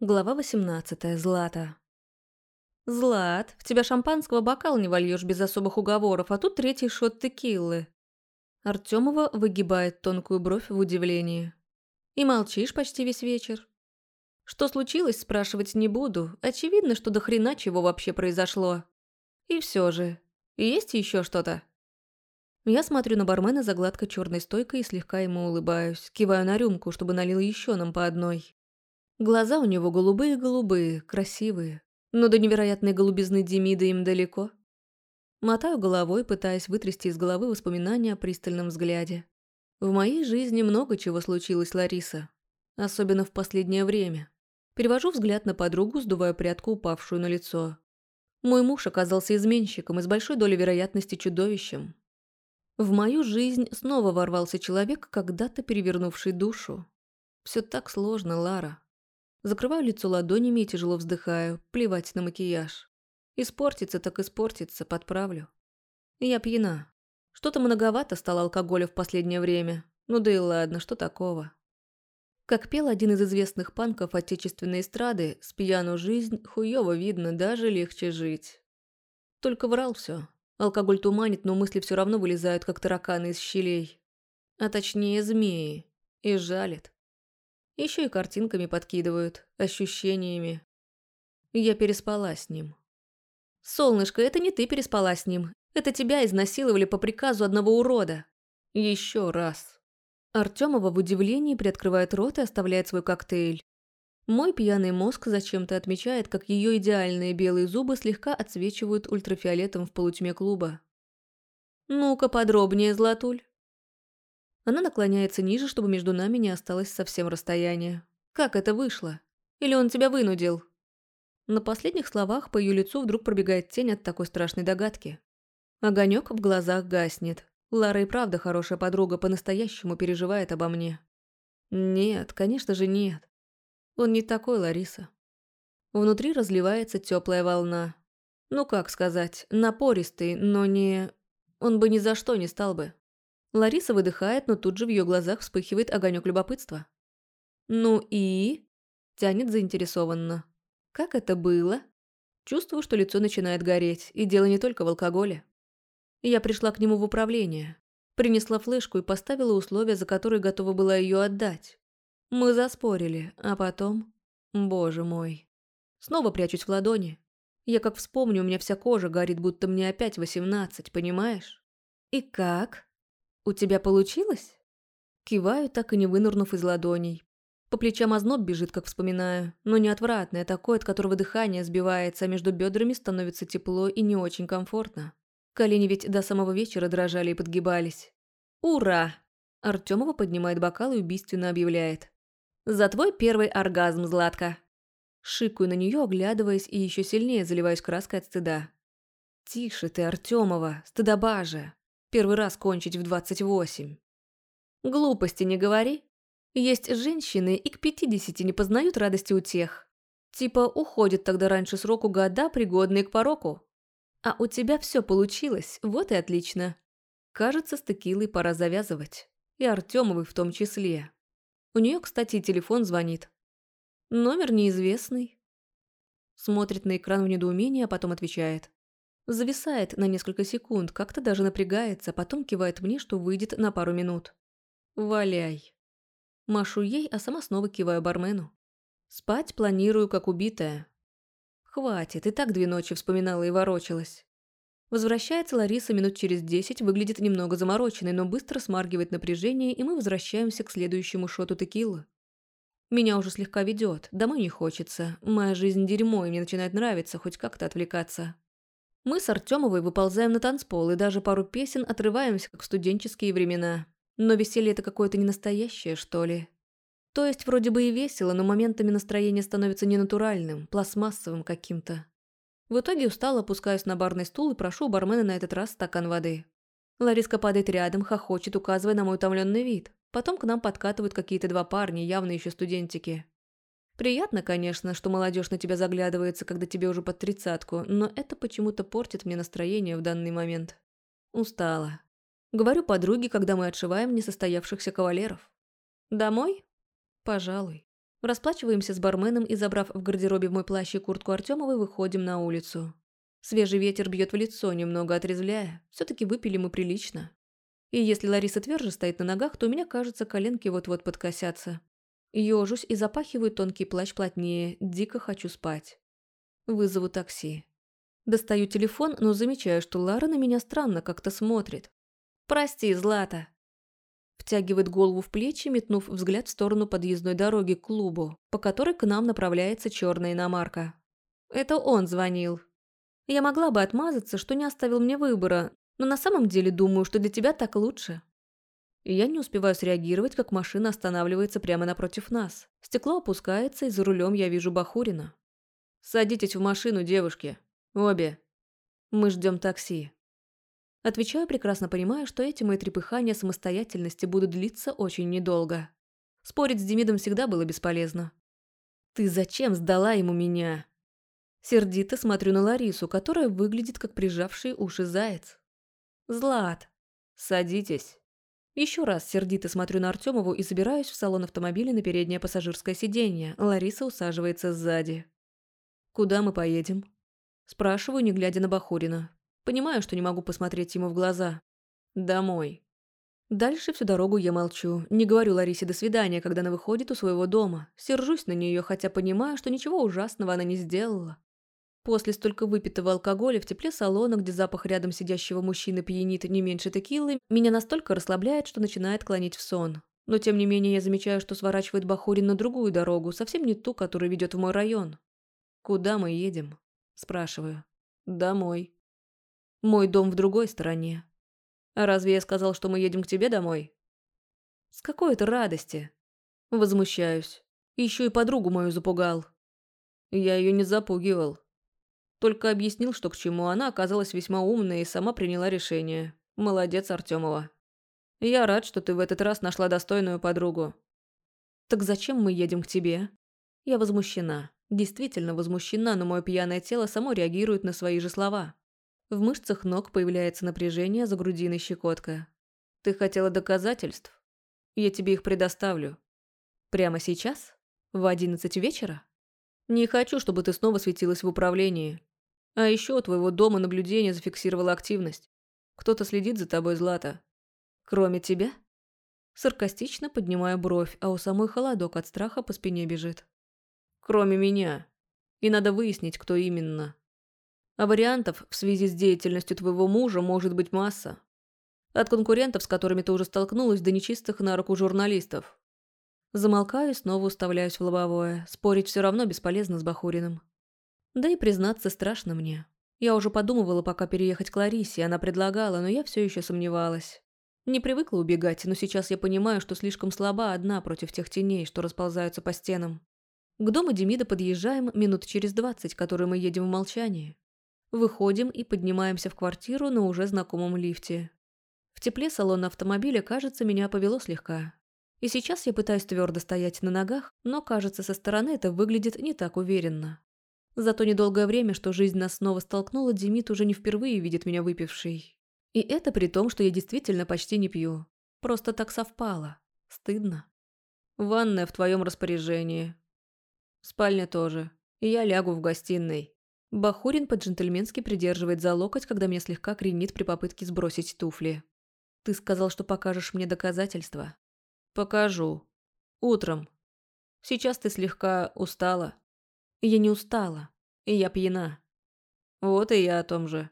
Глава 18. Злата. «Злат, в тебя шампанского бокал не вольешь без особых уговоров, а тут третий шот текилы». Артемова выгибает тонкую бровь в удивлении. «И молчишь почти весь вечер». «Что случилось, спрашивать не буду. Очевидно, что до хрена чего вообще произошло. И все же. Есть еще что-то?» Я смотрю на бармена за гладко черной стойкой и слегка ему улыбаюсь, киваю на рюмку, чтобы налил еще нам по одной. Глаза у него голубые-голубые, красивые, но до невероятной голубизны Демида им далеко. Мотаю головой, пытаясь вытрясти из головы воспоминания о пристальном взгляде. В моей жизни много чего случилось, Лариса. Особенно в последнее время. Перевожу взгляд на подругу, сдувая прядку, упавшую на лицо. Мой муж оказался изменщиком и с большой долей вероятности чудовищем. В мою жизнь снова ворвался человек, когда-то перевернувший душу. Все так сложно, Лара. Закрываю лицо ладонями и тяжело вздыхаю, плевать на макияж. Испортится так испортится, подправлю. Я пьяна. Что-то многовато стало алкоголя в последнее время. Ну да и ладно, что такого. Как пел один из известных панков отечественной эстрады, с пьяну жизнь хуёво видно, даже легче жить. Только врал все. Алкоголь туманит, но мысли все равно вылезают, как тараканы из щелей. А точнее, змеи. И жалит. Еще и картинками подкидывают, ощущениями. Я переспала с ним. «Солнышко, это не ты переспала с ним. Это тебя изнасиловали по приказу одного урода. Еще раз». Артемова в удивлении приоткрывает рот и оставляет свой коктейль. Мой пьяный мозг зачем-то отмечает, как ее идеальные белые зубы слегка отсвечивают ультрафиолетом в полутьме клуба. «Ну-ка подробнее, Златуль». Она наклоняется ниже, чтобы между нами не осталось совсем расстояния. «Как это вышло? Или он тебя вынудил?» На последних словах по ее лицу вдруг пробегает тень от такой страшной догадки. Огонек в глазах гаснет. Лара и правда хорошая подруга, по-настоящему переживает обо мне. Нет, конечно же нет. Он не такой, Лариса. Внутри разливается теплая волна. Ну как сказать, напористый, но не... Он бы ни за что не стал бы. Лариса выдыхает, но тут же в ее глазах вспыхивает огонек любопытства. «Ну и?» – тянет заинтересованно. «Как это было?» Чувствую, что лицо начинает гореть, и дело не только в алкоголе. Я пришла к нему в управление, принесла флешку и поставила условия, за которые готова была ее отдать. Мы заспорили, а потом... Боже мой. Снова прячусь в ладони. Я как вспомню, у меня вся кожа горит, будто мне опять восемнадцать, понимаешь? И как? «У тебя получилось?» Киваю, так и не вынурнув из ладоней. По плечам озноб бежит, как вспоминаю, но не отвратное, а такое, от которого дыхание сбивается, а между бедрами становится тепло и не очень комфортно. Колени ведь до самого вечера дрожали и подгибались. «Ура!» Артемова поднимает бокал и убийственно объявляет. «За твой первый оргазм, Златка!» Шикаю на нее, оглядываясь и еще сильнее заливаюсь краской от стыда. «Тише ты, Артемова, стыдоба же!» Первый раз кончить в 28. Глупости не говори. Есть женщины и к 50 не познают радости у тех. Типа уходят тогда раньше сроку года, пригодные к пороку. А у тебя все получилось, вот и отлично. Кажется, с текилой пора завязывать. И Артемовой в том числе. У нее, кстати, телефон звонит. Номер неизвестный. Смотрит на экран в недоумении, а потом отвечает. Зависает на несколько секунд, как-то даже напрягается, потом кивает мне, что выйдет на пару минут. «Валяй». Машу ей, а сама снова киваю бармену. Спать планирую, как убитая. Хватит, и так две ночи вспоминала и ворочалась. Возвращается Лариса минут через десять, выглядит немного замороченной, но быстро смаргивает напряжение, и мы возвращаемся к следующему шоту текилы. Меня уже слегка ведет, домой не хочется. Моя жизнь дерьмо, и мне начинает нравиться хоть как-то отвлекаться. Мы с Артемовой выползаем на танцпол и даже пару песен отрываемся, как в студенческие времена. Но веселье это какое-то ненастоящее, что ли. То есть вроде бы и весело, но моментами настроение становится ненатуральным, пластмассовым каким-то. В итоге устало опускаюсь на барный стул и прошу у бармена на этот раз стакан воды. Лариска падает рядом, хохочет, указывая на мой утомленный вид. Потом к нам подкатывают какие-то два парня, явно еще студентики. Приятно, конечно, что молодежь на тебя заглядывается, когда тебе уже под тридцатку, но это почему-то портит мне настроение в данный момент. Устала. Говорю подруге, когда мы отшиваем несостоявшихся кавалеров. Домой? Пожалуй. Расплачиваемся с барменом и, забрав в гардеробе мой плащ и куртку Артемовой, выходим на улицу. Свежий ветер бьет в лицо, немного отрезвляя. все таки выпили мы прилично. И если Лариса тверже стоит на ногах, то у меня, кажется, коленки вот-вот подкосятся. Ёжусь и запахиваю тонкий плащ плотнее, дико хочу спать. Вызову такси. Достаю телефон, но замечаю, что Лара на меня странно как-то смотрит. «Прости, Злата», Втягивает голову в плечи, метнув взгляд в сторону подъездной дороги к клубу, по которой к нам направляется черная иномарка. Это он звонил. Я могла бы отмазаться, что не оставил мне выбора, но на самом деле думаю, что для тебя так лучше. И я не успеваю среагировать, как машина останавливается прямо напротив нас. Стекло опускается, и за рулем я вижу Бахурина. «Садитесь в машину, девушки. Обе. Мы ждем такси». Отвечаю, прекрасно понимая, что эти мои трепыхания самостоятельности будут длиться очень недолго. Спорить с Демидом всегда было бесполезно. «Ты зачем сдала ему меня?» Сердито смотрю на Ларису, которая выглядит как прижавший уши заяц. «Злат, садитесь». Еще раз сердито смотрю на Артемову и забираюсь в салон автомобиля на переднее пассажирское сиденье. Лариса усаживается сзади. «Куда мы поедем?» Спрашиваю, не глядя на Бахурина. Понимаю, что не могу посмотреть ему в глаза. Домой. Дальше всю дорогу я молчу. Не говорю Ларисе «до свидания», когда она выходит у своего дома. Сержусь на нее, хотя понимаю, что ничего ужасного она не сделала. После столько выпитого алкоголя в тепле салона, где запах рядом сидящего мужчины пьянит не меньше текилы, меня настолько расслабляет, что начинает клонить в сон. Но тем не менее я замечаю, что сворачивает Бахурин на другую дорогу, совсем не ту, которая ведет в мой район. «Куда мы едем?» – спрашиваю. «Домой». Мой дом в другой стороне. А разве я сказал, что мы едем к тебе домой? С какой это радости? Возмущаюсь. Еще и подругу мою запугал. Я ее не запугивал. Только объяснил, что к чему она оказалась весьма умной и сама приняла решение. Молодец, Артемова. Я рад, что ты в этот раз нашла достойную подругу. Так зачем мы едем к тебе? Я возмущена. Действительно возмущена, но мое пьяное тело само реагирует на свои же слова. В мышцах ног появляется напряжение, за грудиной щекотка. Ты хотела доказательств? Я тебе их предоставлю. Прямо сейчас? В одиннадцать вечера? Не хочу, чтобы ты снова светилась в управлении. А еще у твоего дома наблюдение зафиксировало активность. Кто-то следит за тобой, Злата. Кроме тебя? Саркастично поднимаю бровь, а у самой холодок от страха по спине бежит. Кроме меня. И надо выяснить, кто именно. А вариантов в связи с деятельностью твоего мужа может быть масса. От конкурентов, с которыми ты уже столкнулась, до нечистых на руку журналистов. Замолкаю и снова уставляюсь в лобовое. Спорить все равно бесполезно с Бахуриным. Да и признаться страшно мне. Я уже подумывала пока переехать к Ларисе, она предлагала, но я все еще сомневалась. Не привыкла убегать, но сейчас я понимаю, что слишком слаба одна против тех теней, что расползаются по стенам. К дому Демида подъезжаем минут через двадцать, которые мы едем в молчании. Выходим и поднимаемся в квартиру на уже знакомом лифте. В тепле салона автомобиля, кажется, меня повело слегка. И сейчас я пытаюсь твердо стоять на ногах, но, кажется, со стороны это выглядит не так уверенно. За то недолгое время, что жизнь нас снова столкнула, Демид уже не впервые видит меня выпившей. И это при том, что я действительно почти не пью. Просто так совпало. Стыдно. Ванная в твоем распоряжении. Спальня тоже. И я лягу в гостиной. Бахурин по-джентльменски придерживает за локоть, когда меня слегка кренит при попытке сбросить туфли. «Ты сказал, что покажешь мне доказательства?» «Покажу. Утром. Сейчас ты слегка устала». «Я не устала. И я пьяна». «Вот и я о том же».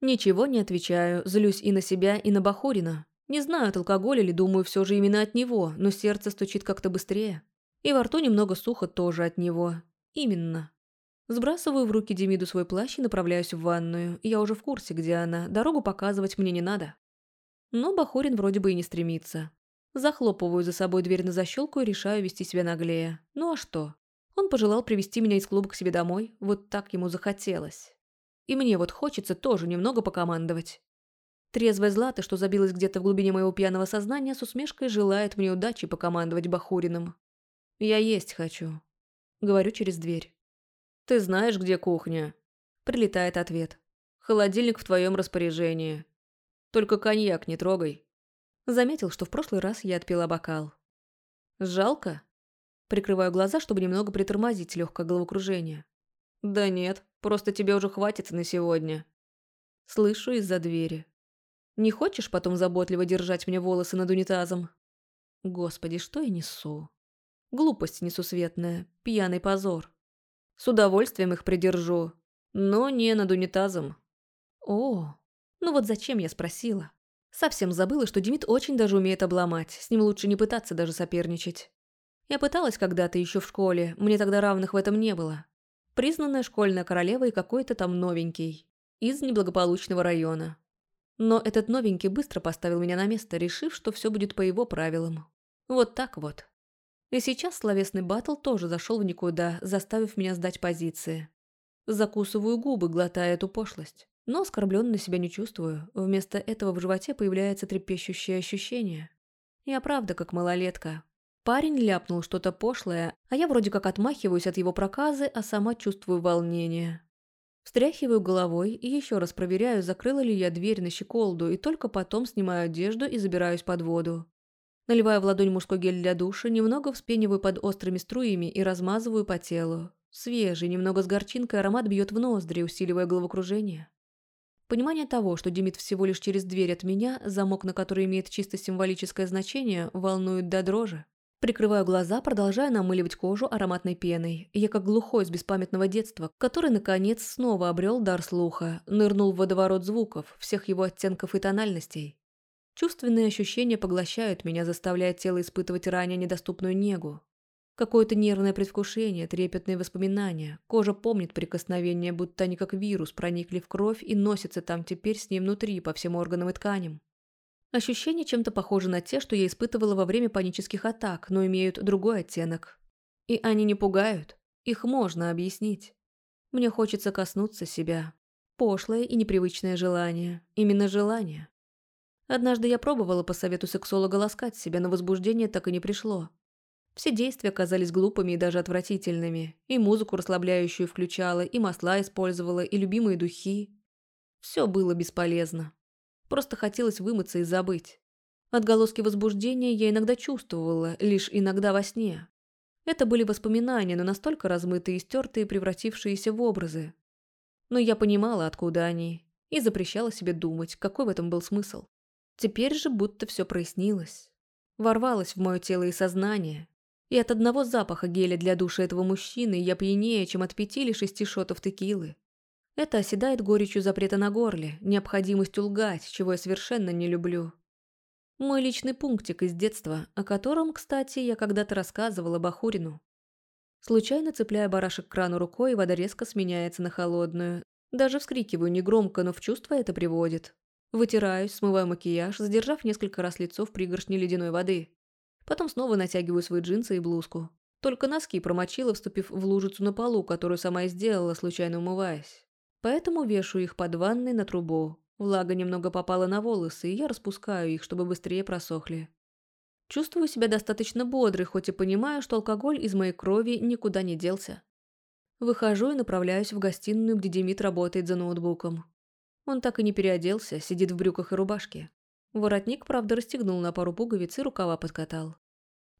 Ничего не отвечаю, злюсь и на себя, и на Бахурина. Не знаю, от алкоголя ли, думаю, все же именно от него, но сердце стучит как-то быстрее. И во рту немного сухо тоже от него. Именно. Сбрасываю в руки Демиду свой плащ и направляюсь в ванную. Я уже в курсе, где она. Дорогу показывать мне не надо. Но Бахорин вроде бы и не стремится. Захлопываю за собой дверь на защелку и решаю вести себя наглее. Ну а что? Он пожелал привести меня из клуба к себе домой. Вот так ему захотелось. И мне вот хочется тоже немного покомандовать. Трезвая Злата, что забилась где-то в глубине моего пьяного сознания, с усмешкой желает мне удачи покомандовать Бахуриным. «Я есть хочу», — говорю через дверь. «Ты знаешь, где кухня?» Прилетает ответ. «Холодильник в твоем распоряжении. Только коньяк не трогай». Заметил, что в прошлый раз я отпила бокал. «Жалко?» Прикрываю глаза, чтобы немного притормозить легкое головокружение. «Да нет, просто тебе уже хватит на сегодня». Слышу из-за двери. «Не хочешь потом заботливо держать мне волосы над унитазом?» Господи, что я несу? Глупость несусветная, пьяный позор. С удовольствием их придержу, но не над унитазом. О, ну вот зачем я спросила? Совсем забыла, что Демид очень даже умеет обломать, с ним лучше не пытаться даже соперничать. Я пыталась когда-то еще в школе, мне тогда равных в этом не было. Признанная школьная королева и какой-то там новенький. Из неблагополучного района. Но этот новенький быстро поставил меня на место, решив, что все будет по его правилам. Вот так вот. И сейчас словесный баттл тоже зашел в никуда, заставив меня сдать позиции. Закусываю губы, глотая эту пошлость. Но оскорбленно себя не чувствую. Вместо этого в животе появляется трепещущее ощущение. Я правда как малолетка, Парень ляпнул что-то пошлое, а я вроде как отмахиваюсь от его проказы, а сама чувствую волнение. Встряхиваю головой и еще раз проверяю, закрыла ли я дверь на щеколду, и только потом снимаю одежду и забираюсь под воду. Наливаю в ладонь мужской гель для душа, немного вспениваю под острыми струями и размазываю по телу. Свежий, немного с горчинкой аромат бьет в ноздри, усиливая головокружение. Понимание того, что Демид всего лишь через дверь от меня, замок на который имеет чисто символическое значение, волнует до дрожи. Прикрываю глаза, продолжая намыливать кожу ароматной пеной. Я как глухой с беспамятного детства, который, наконец, снова обрел дар слуха, нырнул в водоворот звуков, всех его оттенков и тональностей. Чувственные ощущения поглощают меня, заставляя тело испытывать ранее недоступную негу. Какое-то нервное предвкушение, трепетные воспоминания. Кожа помнит прикосновение, будто они как вирус проникли в кровь и носятся там теперь с ней внутри, по всем органам и тканям. Ощущения чем-то похожи на те, что я испытывала во время панических атак, но имеют другой оттенок. И они не пугают. Их можно объяснить. Мне хочется коснуться себя. Пошлое и непривычное желание. Именно желание. Однажды я пробовала по совету сексолога ласкать себя, но возбуждение так и не пришло. Все действия казались глупыми и даже отвратительными. И музыку расслабляющую включала, и масла использовала, и любимые духи. Все было бесполезно. Просто хотелось вымыться и забыть. Отголоски возбуждения я иногда чувствовала, лишь иногда во сне. Это были воспоминания, но настолько размытые и стертые, превратившиеся в образы. Но я понимала, откуда они, и запрещала себе думать, какой в этом был смысл. Теперь же будто все прояснилось. Ворвалось в мое тело и сознание. И от одного запаха геля для душа этого мужчины я пьянее, чем от пяти или шести шотов текилы. Это оседает горечью запрета на горле, необходимостью лгать, чего я совершенно не люблю. Мой личный пунктик из детства, о котором, кстати, я когда-то рассказывала Бахурину. Случайно цепляя барашек к крану рукой, вода резко сменяется на холодную. Даже вскрикиваю негромко, но в чувство это приводит. Вытираюсь, смываю макияж, задержав несколько раз лицо в пригоршне ледяной воды. Потом снова натягиваю свои джинсы и блузку. Только носки промочила, вступив в лужицу на полу, которую сама и сделала, случайно умываясь. Поэтому вешаю их под ванной на трубу. Влага немного попала на волосы, и я распускаю их, чтобы быстрее просохли. Чувствую себя достаточно бодрой, хоть и понимаю, что алкоголь из моей крови никуда не делся. Выхожу и направляюсь в гостиную, где Демид работает за ноутбуком. Он так и не переоделся, сидит в брюках и рубашке. Воротник, правда, расстегнул на пару пуговиц и рукава подкатал.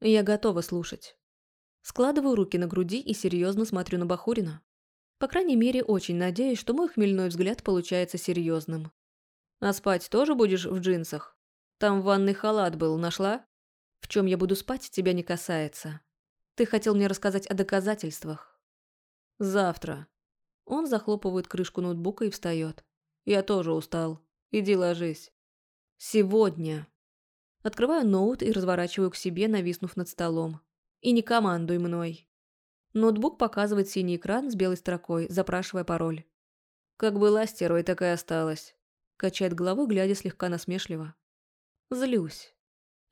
Я готова слушать. Складываю руки на груди и серьезно смотрю на Бахурина. По крайней мере, очень надеюсь, что мой хмельной взгляд получается серьезным. А спать тоже будешь в джинсах? Там ванный халат был, нашла? В чем я буду спать, тебя не касается. Ты хотел мне рассказать о доказательствах. Завтра. Он захлопывает крышку ноутбука и встает. Я тоже устал. Иди ложись. Сегодня. Открываю ноут и разворачиваю к себе, нависнув над столом. И не командуй мной. Ноутбук показывает синий экран с белой строкой, запрашивая пароль. «Как была стервой, так и осталась», – качает головой, глядя слегка насмешливо. Злюсь.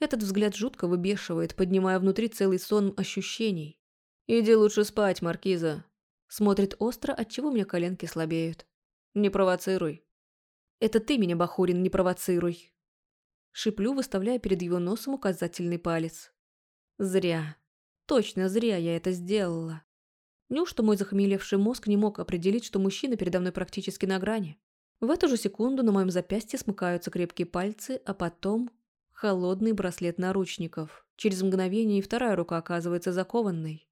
Этот взгляд жутко выбешивает, поднимая внутри целый сон ощущений. «Иди лучше спать, Маркиза», – смотрит остро, отчего мне коленки слабеют. «Не провоцируй». «Это ты меня, Бахурин, не провоцируй». Шиплю, выставляя перед его носом указательный палец. «Зря. Точно зря я это сделала. Неужто мой захмелевший мозг не мог определить, что мужчина передо мной практически на грани? В эту же секунду на моем запястье смыкаются крепкие пальцы, а потом холодный браслет наручников. Через мгновение и вторая рука оказывается закованной.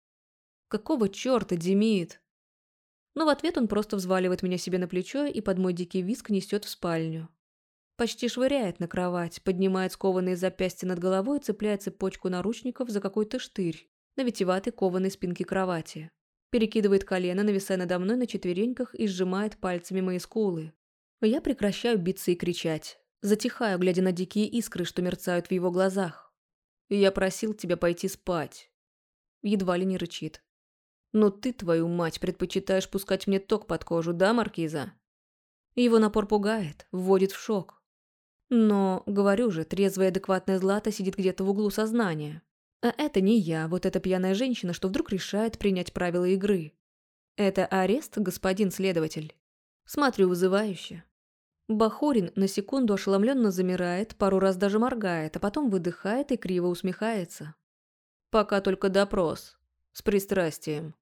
Какого черта, Демид? Но в ответ он просто взваливает меня себе на плечо и под мой дикий виск несет в спальню. Почти швыряет на кровать, поднимает скованные запястья над головой и цепляет цепочку наручников за какой-то штырь на витеватой кованой спинке кровати. Перекидывает колено, нависая надо мной на четвереньках и сжимает пальцами мои скулы. Я прекращаю биться и кричать. Затихаю, глядя на дикие искры, что мерцают в его глазах. «Я просил тебя пойти спать». Едва ли не рычит. «Но ты, твою мать, предпочитаешь пускать мне ток под кожу, да, Маркиза?» Его напор пугает, вводит в шок. Но, говорю же, трезвая адекватная Злата сидит где-то в углу сознания. А это не я, вот эта пьяная женщина, что вдруг решает принять правила игры. Это арест, господин следователь? Смотрю вызывающе. Бахорин на секунду ошеломленно замирает, пару раз даже моргает, а потом выдыхает и криво усмехается. Пока только допрос. С пристрастием.